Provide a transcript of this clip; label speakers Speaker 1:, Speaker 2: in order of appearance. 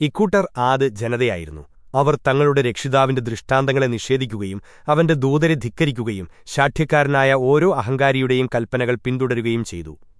Speaker 1: ഇക്കൂട്ടർ ആദ് ജനതയായിരുന്നു. അവർ തങ്ങളുടെ രക്ഷിതാവിന്റെ ദൃഷ്ടാന്തങ്ങളെ നിഷേധിക്കുകയും അവന്റെ ദൂതരെ ധിക്കരിക്കുകയും ശാഠ്യക്കാരനായ ഓരോ അഹങ്കാരിയുടെയും കൽപ്പനകൾ പിന്തുടരുകയും ചെയ്തു.